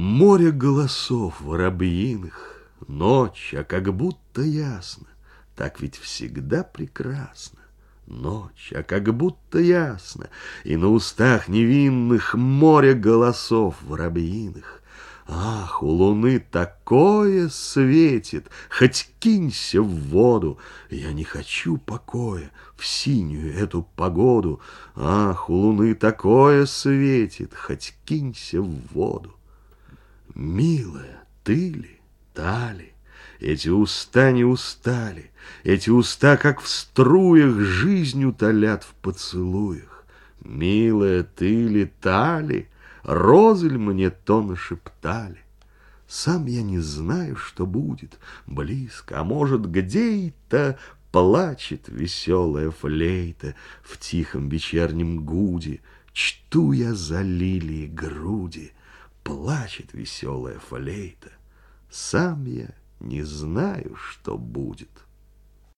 Море голосов воробьиных, Ночь, а как будто ясно, Так ведь всегда прекрасно. Ночь, а как будто ясно, И на устах невинных Море голосов воробьиных. Ах, у луны такое светит, Хоть кинься в воду, Я не хочу покоя В синюю эту погоду. Ах, у луны такое светит, Хоть кинься в воду. Милая, ты ли, та ли? Эти уста не устали, Эти уста, как в струях, Жизнь утолят в поцелуях. Милая, ты ли, та ли? Розы ль мне то нашептали? Сам я не знаю, что будет близко, А может, где-то Плачет веселая флейта В тихом вечернем гуде. Чту я за лилии груди, Плачет веселая флейта. Сам я не знаю, что будет.